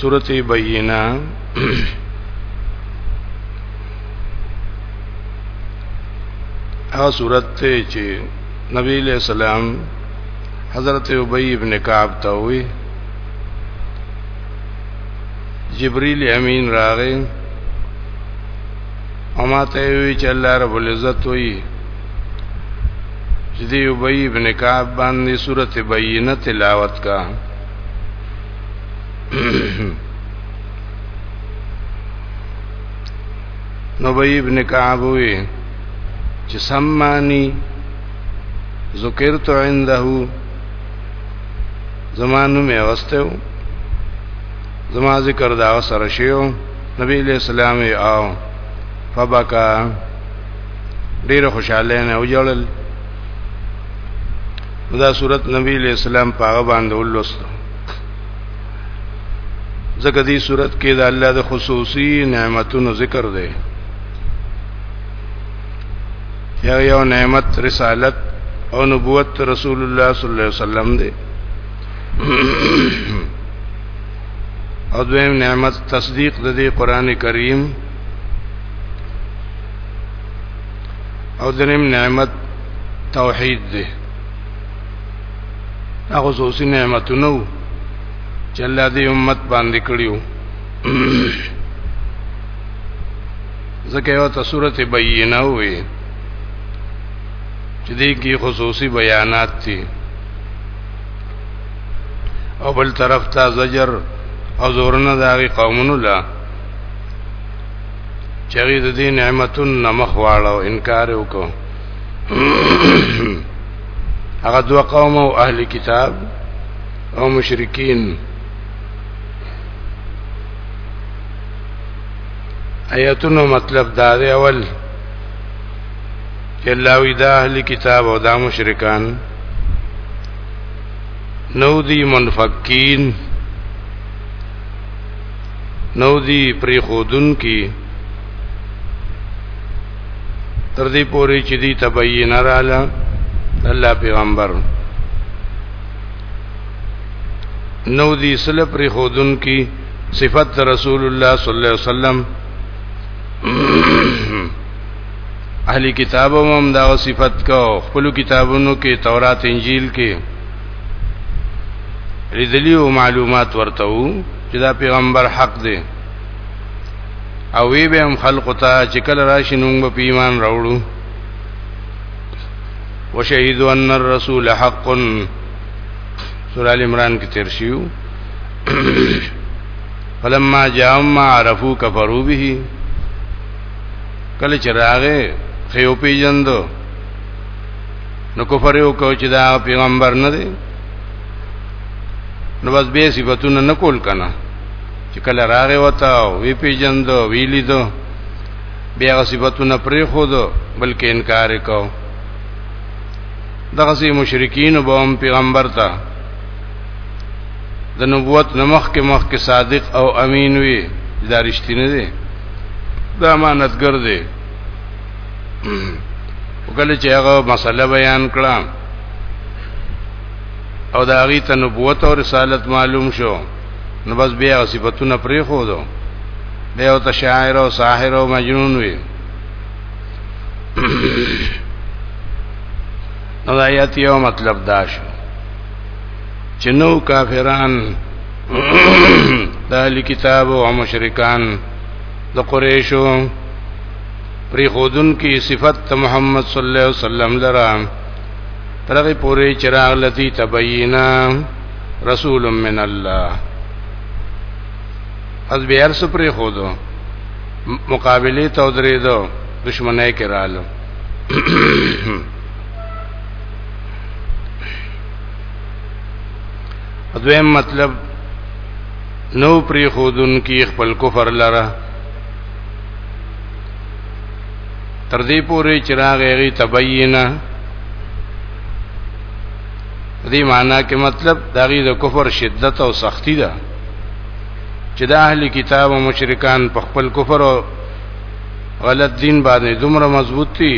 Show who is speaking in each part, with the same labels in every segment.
Speaker 1: سورت بینہ هغه صورت ته چې نبی له سلام حضرت ابی ابن کعب ته وی جبرئیل امین راغی او ما ته وی چې الله رب العزت وی چې دی ابی ابن کعب باندې سورته بینه تلاوت کا نو ابی ابن کعب وی چې سمانی ذکرت عنده زمانو می واستو زما ذکر دا سره شیو نبی علیہ السلام او فبکا ډیر خوشاله نه وجړل دا صورت نبی علیہ السلام په هغه باندې ولوسته ځکه دې صورت کې د الله د خصوصي نعمتونو ذکر دی یا یو نعمت رسالت او نبوت رسول الله صلی الله علیه وسلم دی او دویم نعمت تصدیق د دې قران کریم او دریم نعمت توحید دی هغه سوسی نعمتونه چې الله دې امت باندې کړیو ځکه یو ته سورته بینه وي چې دې کې خصوصي بیانات دي او بل طرف ته زجر او زورنه د هغه قومونو لا چې هغه د دې نعمتون نمخ واړه او انکار وکړو هغه دوه قوم او اهل کتاب او مشرکین آیاتونو مطلب دا دی اول الله وی دا اهل کتاب او دا مشرکان نو دی منفقین نو دی پری خودن کی تر دې پوري چې دی تبین رااله الله پیغمبر نو دی سل پری خودن کی صفت رسول الله صلی الله علیه وسلم اهل کتاب هم دا صفت کو خپل کتابونو کې تورات انجیل کې ریدلی او معلومات ورته وو چې دا پیغمبر حق دی او وی به هم خلق ته چې کله راشي نوم په ایمان راوړو وشهدوا ان الرسول حق سورہ ال عمران کې تیر شیو فلما جاءهم ما عرفوا كفروا به کله چې راغې خيو پیجند نو کفر یو کو چې دا پیغمبر نه دی نو بس به صفاتونه نکول کنه چې کله راغې وتا وی پیجند ویلی دو بیا صفاتونه پرې خو دو بلکې انکار وکاو دغه سي مشرکین به هم پیغمبر ته د نبوت نمخ کې مخ کې صادق او امین وي دا رښتینه دي دا امانتګر دي وکړي چې هغه مسله بیان کړه او دا غي ته نبوت او رسالت معلوم شو نو بس بیا صفاتونه پرې خو دو به او ته شاعر او ساحر او مجنون وي نو د آیت یو مطلب دا شو چې نو کافران د اهل کتاب او مشرکان د قریشو پری خودن کی صفت محمد صلی الله علیه وسلم لرا ترغه پوری چراغ لتی تبینا رسول من الله از بیار سپری خودو مقابله تو درې دو دشمنه کې رالو دویم مطلب نو پری خودن کی خپل کفر لره تر دې پورې چراغ یې تبینا دې معنا کې مطلب دغه د کفر شدت او سختی ده چې د اهل کتاب او مشرکان په خپل کفر او غلط دین باندې دومره مضبوط دي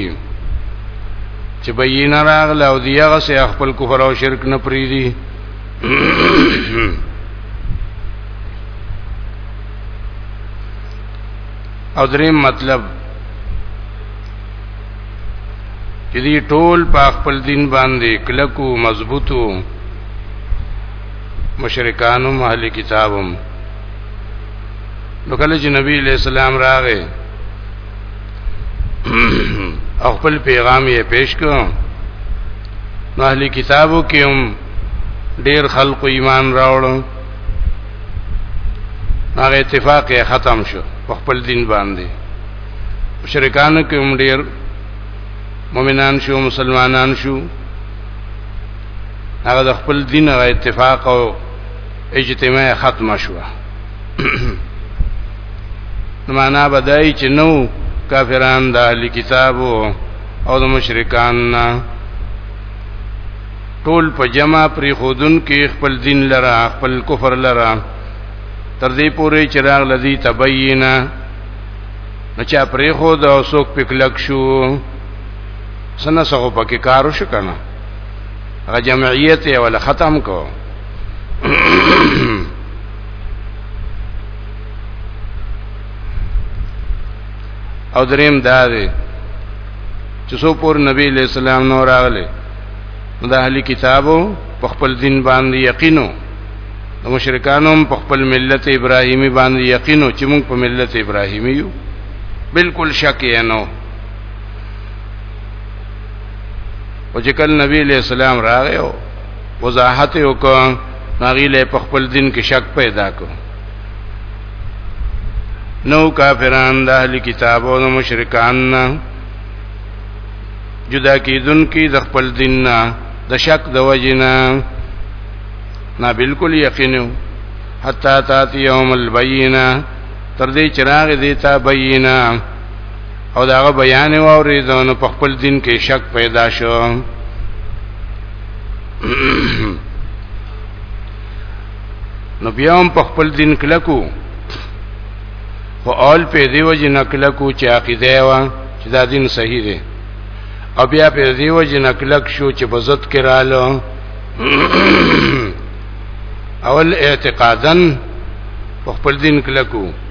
Speaker 1: چې بینه راغله او دیغه سه خپل کفر او شرک نه پریدي او دریم مطلب چې دی ټول په خپل دین باندې کلکو مضبوطو مشرکانو اهل کتابم نو کله چې نبی علیہ السلام راغې خپل پیغام یې پیش کړ نو اهلي کتابو کې هم ډیر خلق ایمان راوړل هغه اتفاق یې ختم شو په خپل دین باندې مشرکانو کې هم ډیر مؤمنان شو مسلمانان شو هغه د خپل دین غو اتفاق او اجتماع ختم شو معنا بدای چې نو کافران د اهل کتابو او د مشرکان نه ټول په جمع پری خودن کې خپل دین لرا خپل کفر لرا تر دې پورې چې راغ لذي تبینا نچا پری خود او سوک پکلک شو سنه سغه پکې کارو شو کنه هغه جمعیت یې ول ختم کو او دریم دا دی چې څو پور نبی له سلام نو راغله د اهلي کتابو په خپل دین باندې یقینو د مشرکانو په خپل ملت ابراهیمی باندې یقینو چې موږ په ملت ابراهیمی یو بالکل شک یې نو او چې کله نبی له سلام راغی وضاحت یو کو ناغي له په خپل دین کې شک پیدا کو نو کافران د اهل کتاب او مشرکان نه جدا کیدون کی د خپل دین نه د شک د وجنه نه بالکل یقینو حتا تاتی یوم البینه تر دې چراغ دیتا بینه او داغه بیان واوري دا نو په خپل دین کې شک پیدا شو نو بیا هم په خپل دین کلکو خو اول په دی وجه نکلکو چې عقیده و چې دا دین صحیح دی او بیا په دی وجه نکلک شو چې بزت کرالو اول اعتقادن په خپل دین کلکو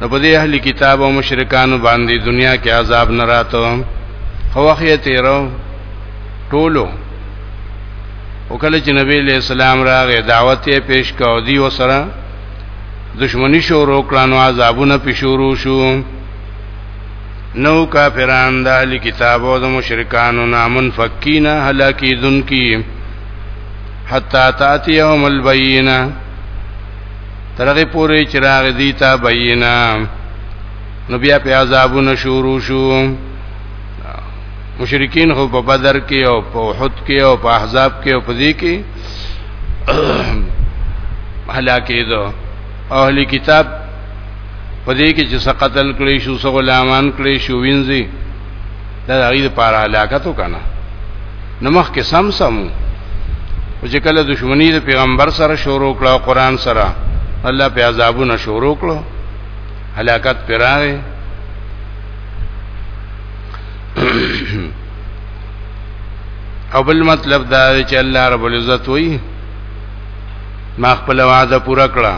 Speaker 1: نو په دې اهل کتاب او مشرکانو باندې دنیا کې عذاب نه راتو خو وخت یې تیرو ټولو وکله چې نبی له اسلام راغې دعوت یې پیش کاو دی وسره دشمنی شروع کړانو عذابونه په شروع شو نو کافران د اهل کتاب او د مشرکانو نامن فکینا هلاکی دن کی حتا تاتیهم البینه ترغه پورې چې راغ دی تا بینا نو بیا په عذابونه شروع شو مشرکین خو په بدر کې او په احد کې او په احزاب کې او په دې کې هلاکې دو اهلی کتاب په دې کې چې قتل کړي شو سو غلامان کړي شو وینځي دا د هغې لپاره هلاکت وکنه نو مخکې سم سم او چې کله دښمنی د پیغمبر سره شروع کړه قران سره الله په عذابونه شروع کړو هلاکت پراغه او بل مطلب دا چې الله رب العزت وایي ما خپل وعده پوره کړه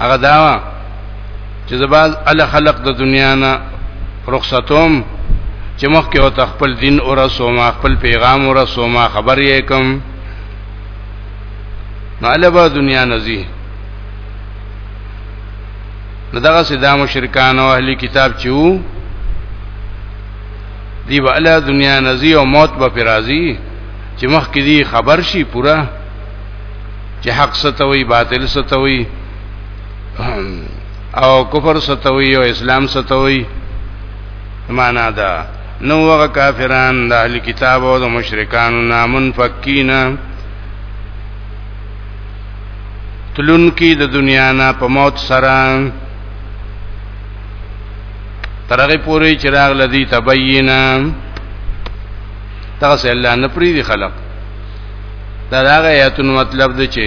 Speaker 1: هغه دا چې د باز ال خلق د دنیا نه رخصتوم چې مخکې او خپل دین او رسوم خپل پیغام او رسوم خبر یې کوم نو البا دنیا نزی نو دغه سدا مشرکان او اهلی کتاب چې وو دی به الله دنیا نزی او موت به پرازی چې مخکې دی خبر شي پورا چې حق ستوي باطل ستوي او کفر ستوي او اسلام ستوي معنا دا نو هغه کافران د اهل کتاب او د مشرکانو نامن فکینا تلون کی د دنیا نه په موت سره ترغه پوری چراغ لذي تبینا تاسو الله نه پری دی خلق دا هغه آیاتونو مطلب دی چې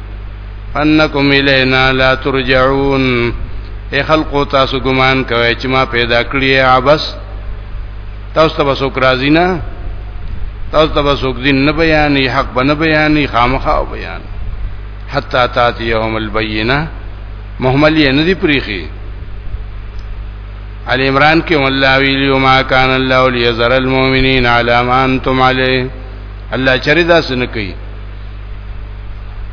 Speaker 1: انکم الینا لا ترجعون اے خلقو تاسو ګمان کوئ چې ما پیدا کړی عبس تاسو ته بسوک راضی نه تاسو ته بسوک دین نه بیانې حق بنه بیانې خامخا بیان حتا تاتی یوم البینه محمل یې نه دی پریخي علی عمران کې والله ویلو ما کان الله لیذر المؤمنین علی ما انتم علی الله چریدا سن کوي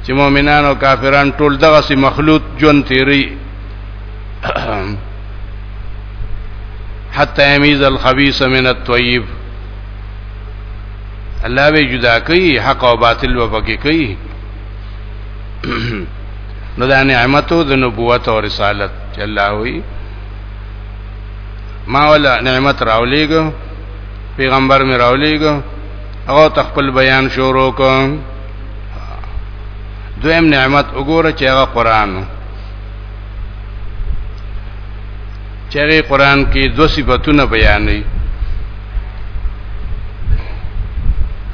Speaker 1: چې مؤمنان او کافران ټول دغه سي مخلوط جون تیری حتی امیز الخبیث من الطیب الله به جدا کوي حق او باطل و پکې کوي نو دا نعمت او د نبوت او رسالت چې الله وي ما ولا نعمت راولېګو پیغمبر مې راولېګو هغه تخپل بیان شروع کوم دویم نعمت وګوره چې هغه قران چې هغه قران کې دو صفاتونه بیانې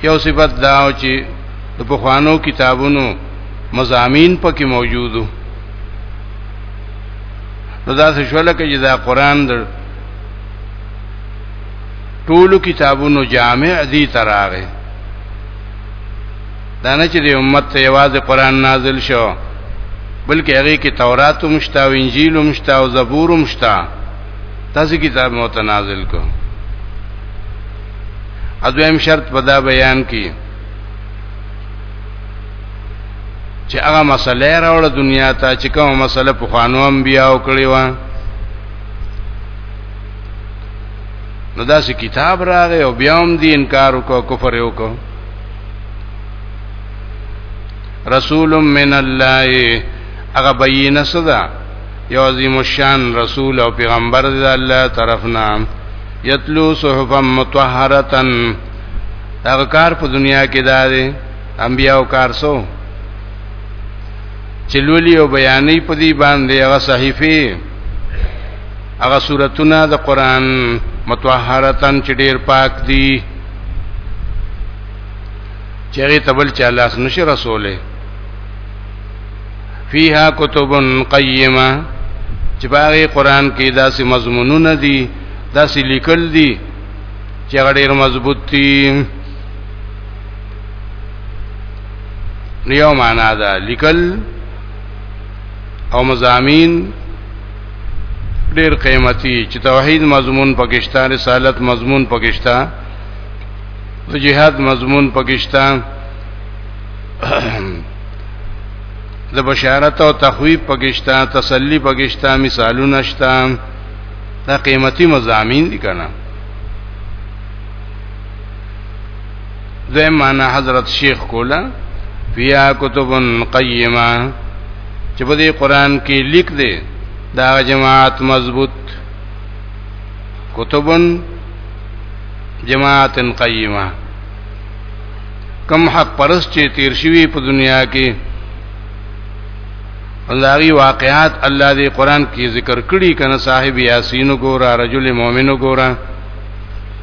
Speaker 1: یو صفت دا چې د پخوانو کتابونو مزامین پکې موجودو نو دا څه شول کې دا قران د ټولو کتابونو جامع دي تراغه دا نه چې د امت ته یوازې قران نازل شو بلکې هغه کې تورات هم شته او انجیل هم شته او زبور هم شته تاسو کتاب متنازل کو اځویم شرط په دا بیان کې چې هغه مسله راوړه دنیا ته چې کومه مسله په خوانو انبیاو کړی و نو دا سې کتاب راغی او بیا هم دی انکار وکړ کفر وکړ رسول من الله هغه بینه صدا یو عظیم الشان رسول او پیغمبر دی الله طرفنا یتلو صحفا مطهره هغه کار په دنیا کې دا دی انبیاو کار سو چلولی او بیانې په دې باندې هغه صحیفه هغه سورتونه د قران متطهرتن چې ډیر پاک دي چیرې تبل چا لاس نشي رسوله فیها کتب قیمه چې باغې قران کې داسې مضمونونه دي داسې لیکل دي چې غډیر مضبوط دي نیو معنا دا لیکل او مزامین ډیر قیمتي چې توحید مضمون پاکستان رسالت مضمون پاکستان د جهاد مضمون پاکستان د بشارت او تخویب پاکستان تسلی پاکستان مثالونه شته دا قیمتي مزامین دي کنه دوی معنا حضرت شیخ کولا فیا کتب قیمه چې په دې قران کې لیک دی دا جماعت مضبوط کتب جماعت قیمه کم حق پرس چې تیر شوی په دنیا کې انداغي واقعات الله دې قران کې ذکر کړي کنه صاحب یاسین ګورا رجل مؤمن ګورا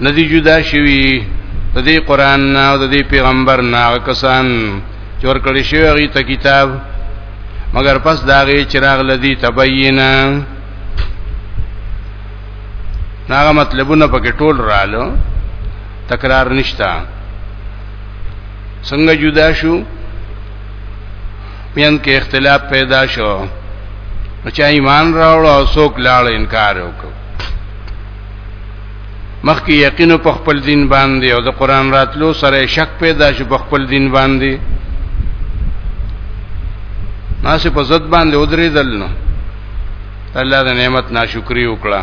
Speaker 1: ندی جدا شوی د دې قران نه او د دې پیغمبر نه کسان چې ورکړی شوی هغه ته کتاب مگر پس داغه چراغ لدی تبینا ناغه مطلبونه پکې ټول رالو تکرار نشتا څنګه جدا شو مین کې اختلاف پیدا شو چې ایمان راوړ او څوک لاړ انکار وکړ مخکې یقینو په خپل دین باندې او د قران راتلو سره شک پیدا شو په خپل دین باندې ناس په زد باندې ودرې دل نو الله د نعمت ناشکری وکړه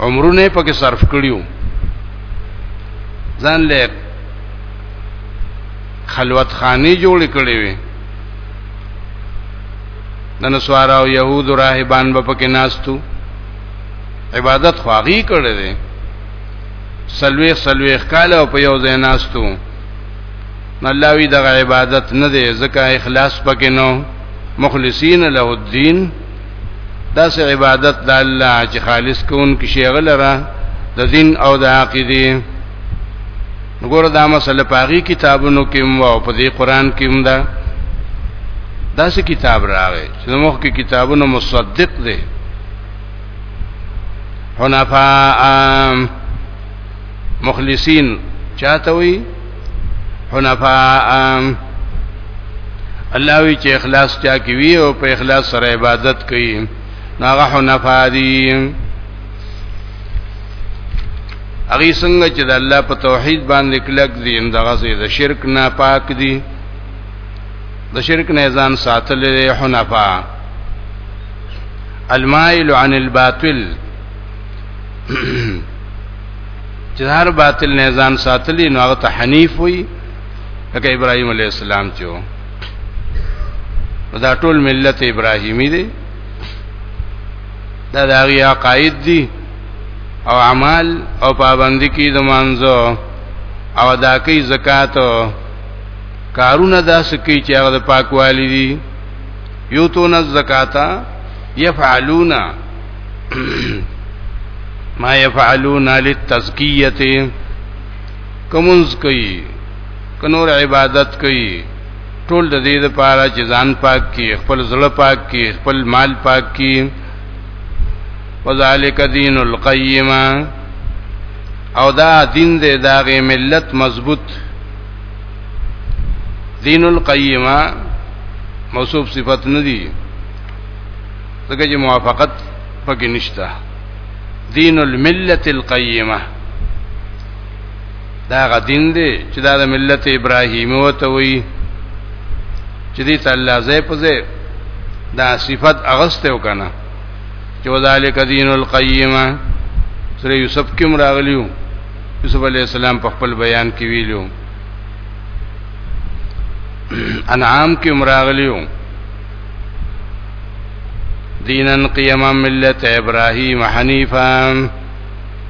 Speaker 1: عمرونه پکې صرف کړیو ځان له خلوت خانی جوړ کړی وي د نسوارا او يهود راهبان په پکې ناستو عبادت خواغي کړی دی سلوي سلوي کاله په یو ځای ناستو الله وی دغه عبادت نه دی ځکه اخلاص پکې نو مخلصین له الدين دا سه عبادت د الله چې خالص کون کې شیغل را د دین او د عقیده وګوره دا مسله پاغي کتابونو کې مو او په دې قران کې هم دا داسې کتاب راغی چې موږ کې کتابونو مصدق دي حنفاء مخلصین چاته وي حنفاء الله وی چې اخلاص چا کې وی او په اخلاص سره عبادت کوي ناغه حنفاء دي اغي څنګه چې د الله په توحید باندې کلک دي اندغه سي د شرک نه پاک دي د شرک نه ځان ساتل حنفا المائل عن الباطل چې هر باطل نه ځان ساتلی نو هغه ته حنیف وي لکه ابراهيم عليه السلام چې دا ټول ملت ابراهيمي دی دا د هغه عقاید دي او اعمال او پابندي کې د مانځو او ادا کوي زکات کارونه داس کوي چې هغه د پاکوالي دي یوتون الزکاتا یفعلون ما يفعلون للتزکیه کومز کوي کنور عبادت کوي ټول د دې لپاره چې ځان پاک کړي خپل زړه پاک کړي خپل مال پاک کړي وذالک دین القیمه او دا دین دې داغه ملت مضبوط دین القیمه موصوف صفت ندی دغه چې موافقت پکې نشته دین الملت القیمه دا غ دین دی چې دا د ملت ابراهیم وته وی چې دې تعالی زې په زې دا صفت اغسته وکنه چې وذالک دین القیمه سره یوسف کې مراغلیو یوسف علی السلام په خپل بیان کې ویلو انعام کې مراغلیو دینا قیما ملت ابراهیم حنیفا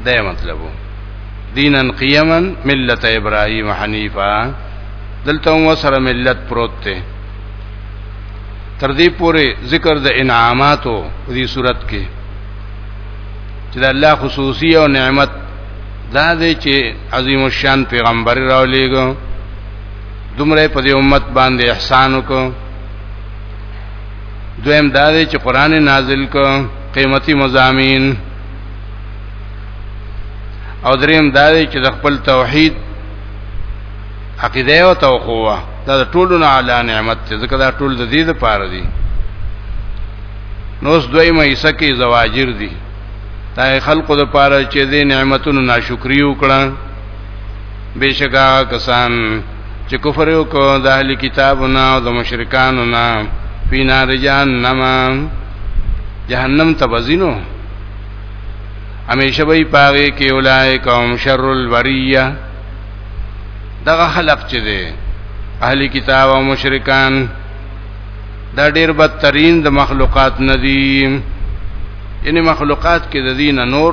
Speaker 1: دا مطلبو دینا قیما ملت ابراهیم حنیفا دلته هم سره ملت پروت ته تر دې پورې ذکر د انعاماتو په دې صورت کې چې د الله خصوصي او نعمت دا دی چې عظیم الشان پیغمبر راولېګو دومره په دې امت باندې احسان وکړو دویم دا دی چې قران نازل کو قیمتي مزامین او دریم دا دی چې د خپل توحید عقیده او توقوا دا ټولو نه اعلی نعمت ته ځکه دا ټول د دې لپاره دي نوس دویمه حصہ کې زواجر دي دا خلقو لپاره چې دې نعمتونو ناشکری وکړه بشکا کسان چې کفر وکړ د اهل کتابونو او د مشرکانو نه فی نار جهنم جهنم تبزینو همیشه وی پاره کې اولای قوم شر البریه دغه خلق چې دي اهل کتاب او مشرکان دا ډیر بدترین د مخلوقات ندی یعنی مخلوقات کې د دین نور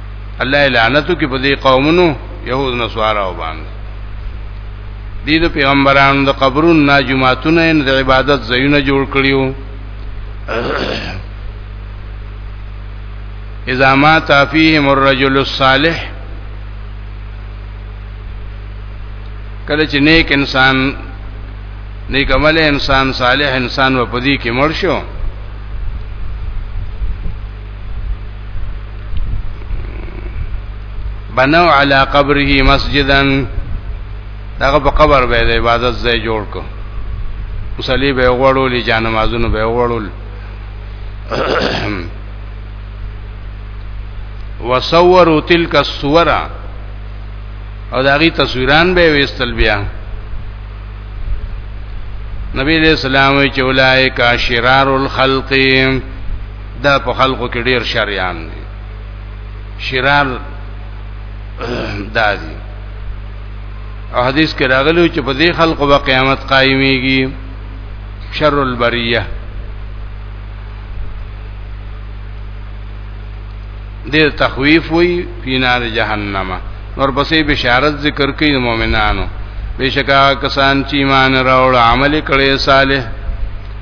Speaker 1: الله لعنتو کې په دې قومونو يهود نصارا او باندې دي د پیغمبرانو د قبرونو نه جمعهتونه د عبادت ځایونه جوړ کړیو اذا ما تفيهم الرجل الصالح کله چې نیک انسان نیک عمل انسان صالح انسان و پدی کې مړ شو بنو علی قبره مسجدا داغه په قبر به د عبادت ځای جوړ کو مصلی به وړول جان نمازونه به وړول وصوروا تلك الصور او داغي تصویران به وستل بیا نبی علیہ السلام چې اولائک شرار الخلق دا په خلقو کې ډیر شریان دي شرار دادي او حدیث کې راغلی چې په دې خلقو به قیامت قائميږي شر البریه دې تخویف وی په نار جهنم نور پسې بشارت ذکر کوي د مؤمنانو بشکا کسان چې ایمان راوړ عمل کړي صالح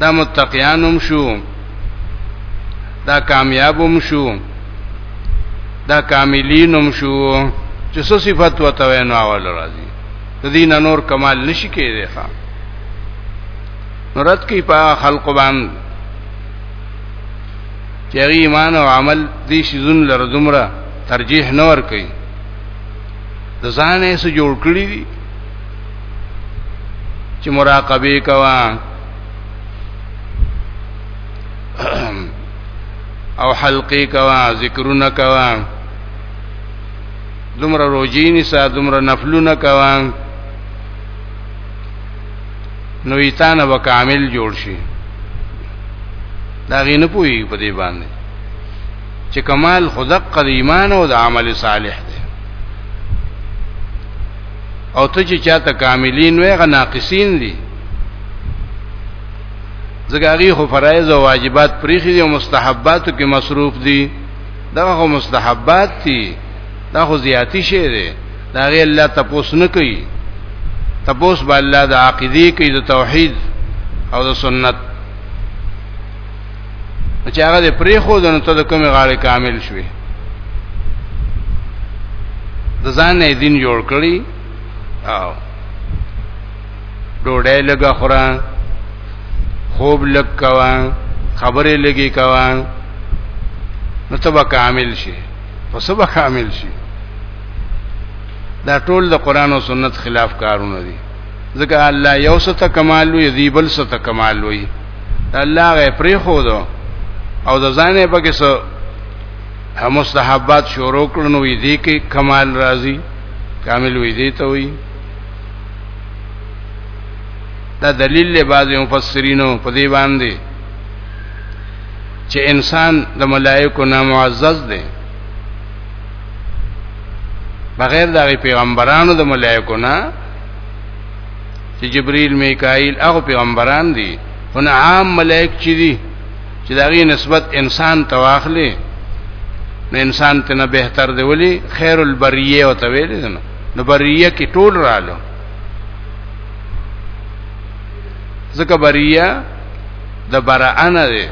Speaker 1: دا متقیان هم شو دا کامیاب هم شو دا کاملین هم شو چې څه صفت وته وینو اول راځي د دین نور کمال نشي کېږي ښا نورت کې په خلق باندې چې ایمان او عمل دې شذون لر دومره ترجیح نه ور کوي د ځانې سره جوړ کړی دي چې مراقبه کوا او حلقې کوا ذکرونه کوا دومره روزي نسا دومره نفلونه کوا نو ایتانه وکامل جوړ شي دا غینه پوي په دې باندې چې کمال خدق د ایمان او د عمل صالح دی او ته چې چاته کاملین وې غ ناقصین دي زګاری خو فرایض او واجبات پریخي دي او مستحباتو کې مصروف دي دا خو مستحبات دي دا خو زیاتی شی دی دا غي الله تپوس نه کوي تپوس به الله د عقیده کوي د توحید او د سنت چې هغه دې پرې خو دنو ته د کومې غاړې کامل شوي د ځان نه دین جوړ کړی او ډوډۍ لګه خورا خوب لګ کوا خبرې لګي کوا نو ته به کامل شي پس به کامل شي دا ټول د قران او سنت خلاف کارونه دي ځکه الله یو څه ته کمال وي دی بل څه ته کمال وي الله غي پری خو دو او د ځانې پکې څه مستحبات شروع کړنو وي دي کې کمال راضي کامل وي دي ته وي دا دلیل له بعض مفسرینو په دی باندې چې انسان د ملائکو نه معزز دی بغیر د پیغمبرانو د ملائکو نه چې جبريل میکائیل هغه پیغمبران دي او نه عام ملائک چې دي چې دغه نسبت انسان ته واخلي نو انسان ته نه بهتر دی ولی خیر البریه او تویل دي نو بریه کې ټول رالو ځکه بریه د برانه دی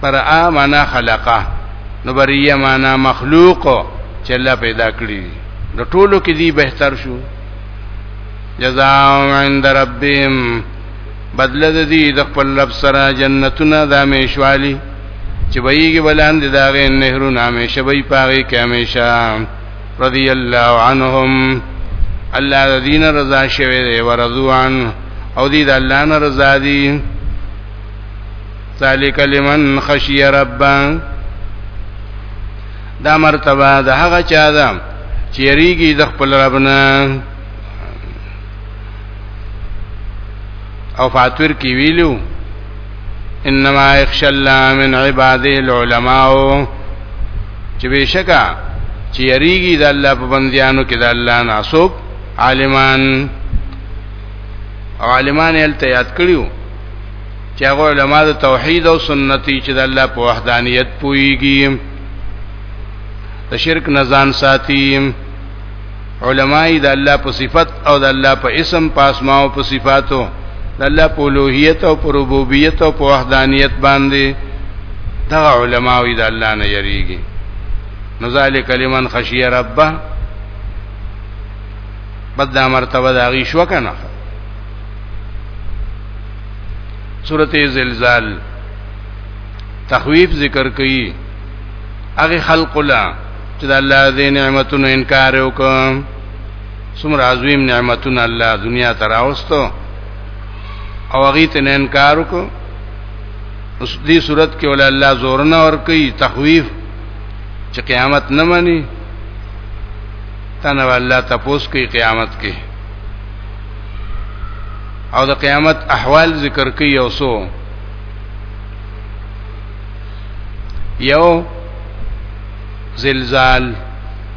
Speaker 1: برا معنا خلقه نو بریه معنا مخلوق چې الله پیدا کړی نو ټولو کې دی بهتر شو جزاء عند ربهم بدل د دې د خپل رب سره جنتونه د همیشوالي چې ویږي بلاندې دا غي نهرونه همیشه وي پاغي کې همیشه رضی الله عنهم الله د دین رضا شوی دی ورضوان او دې د الله نه رضا دي ذالک لمن خشی ربا دا مرتبه د هغه چا ده چې یریږي د خپل رب نه او فاتور کې ویلو انما یخشى الله من عباده العلماء چې بشکا چې یریږي د الله په بندیانو کې د الله ناسوب عالمان او عالمان یې ته یاد کړیو چې هغه علما د توحید او سنتي چې د الله په وحدانیت پويږي د شرک نه ځان ساتي علماي د الله په صفت او د الله په اسم په اسماء او په صفاتو د الله په لوهیت او په ربوبیت او په وحدانیت باندې دا علماوی د الله نه یریږي نو ذالک لمن خشی ربه بد دا مرتبه دا غي شو کنه سورته زلزال تخویف ذکر کوي هغه خلق لا چې د الله د نعمتونو انکار وکړ څومره عظیم نعمتونه الله دنیا ته راوستو او هغه ته انکار وکړ اوس دې صورت کې ول الله زور نه ور کوي تخویف چې قیامت نه مانی تنه الله تپوس کوي قیامت کې او د قیامت احوال ذکر کوي او سو یو زلزال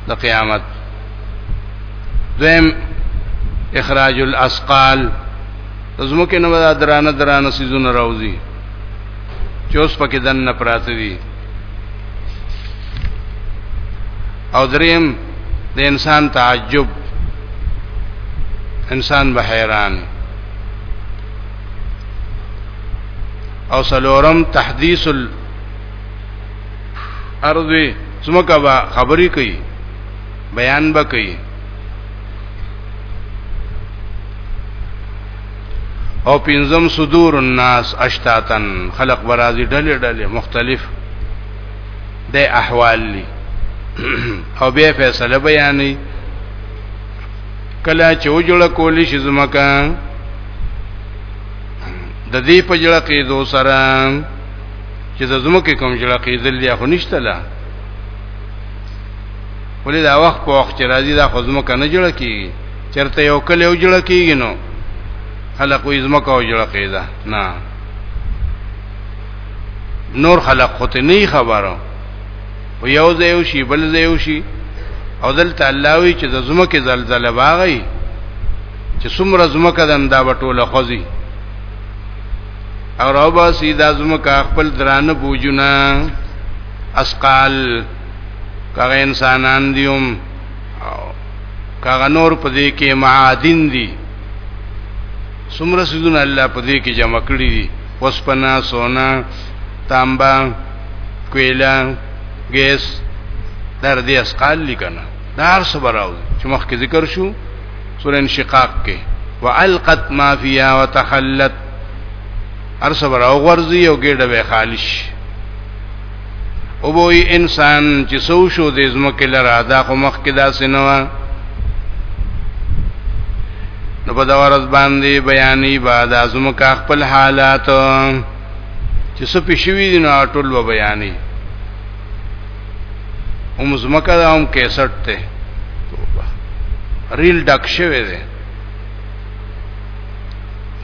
Speaker 1: د قیامت دویم اخراج الاسقال زمکه نو دا درانه درانه سيزونه راوځي چې اوس پکې دن نه پراته دي او دریم د انسان تعجب انسان به حیران او سلورم تحديث الارض زمکه با خبري کوي بیان به کوي او پنځم صدور الناس اشتاتن خلق برازي ډلې ډلې مختلف د احوال لی او به فیصله بیانې کله چې وجړه کول شي زمکه د دې په جړه کې دو سره چې د زمکه کوم جړه کې دل یا خو نشته لا ولې دا وخت په وخت راځي دا خو زمکه نه جړه کې چرته یو کله یو جړه کېږي نو خلق وې زمکه او جړه کې ده نه نور خلق خو ته نه خبرو په یو ځای او شی بل ځای او شی او دلته الله وی چې د زمکه زلزلہ باغی چې څومره زمکه دندا وټوله خوځي او ربا سیدا زمکه خپل درانه بوجونه اسقال کغه انسانان دیوم کغه نور په دې کې معادن دي څومره سيزونه الله په دې کې جمع کړی دي وسپنا سونا تانبا کویلا ګیس در دې اسقال لیکنه دار صبراو چې مخکې ذکر شو سورې انشقاق کې والقت ما فيها وتخلت هر صبراو غرزي او ګډه به خالص او وای انسان چې سو شو د زمکه لره دا خو مخ کې داسې نه و نو په دا ورځ باندې بیانې بعد ازمکه خپل حالات چې څه پښوی دي نو ټول و بیانې هم زمکه دا هم کیسټ ته ریل ډک شوی دی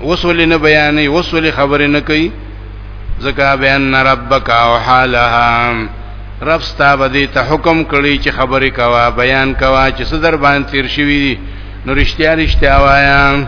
Speaker 1: وسول نه بیانې وسول خبرې نه کوي ځکه بیان ربک او حالها رب ستا بدی ته حکم کړی چې خبرې کوا بیان کوا چې صدر باندې تیر شوی نو رښتیا رښتیا وایم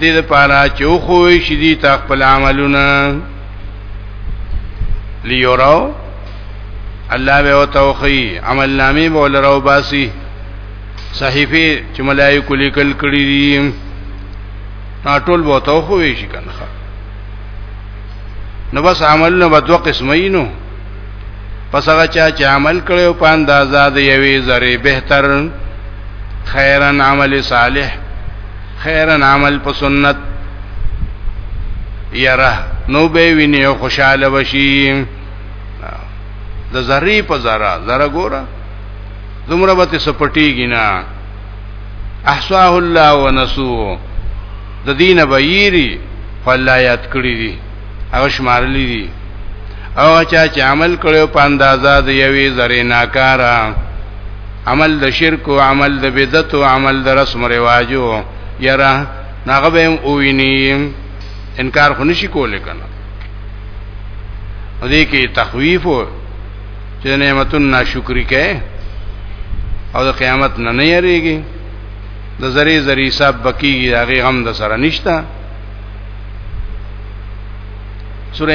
Speaker 1: دې لپاره چې خو شي دي تا خپل عملونه لیوراو الله به او توخی عمل نامې بول راو باسي صحیفه چې ملائکه لیکل کړی دي ټول به توخوي شي کنه نو بس عمل نو بدو قسمینو پس هغه چا چې عمل کړي او په اندازا دی یوي ذره بهتر خیرن عمل صالح خیرا عمل په سنت یره نو به ویني او خوشاله وشي د زری په زرا زرا ګوره زمره به سپټیږي نه احصاه الله ونسو د دینه بهيري فلا یاد کړی دي هغه شمارلې دي او چا چې عمل کړو په اندازا د یوې ذره ناکارا عمل د شرک او عمل د بدعت او عمل د رسم رواجو یرا ناغه به او ویني انکار خو نشي کولای کنه دې کې تخویف او چې نعمتونه ناشکری کوي او د قیامت نه نه یریږي د زری زری حساب بکیږي هغه غم د سره نشتا سوره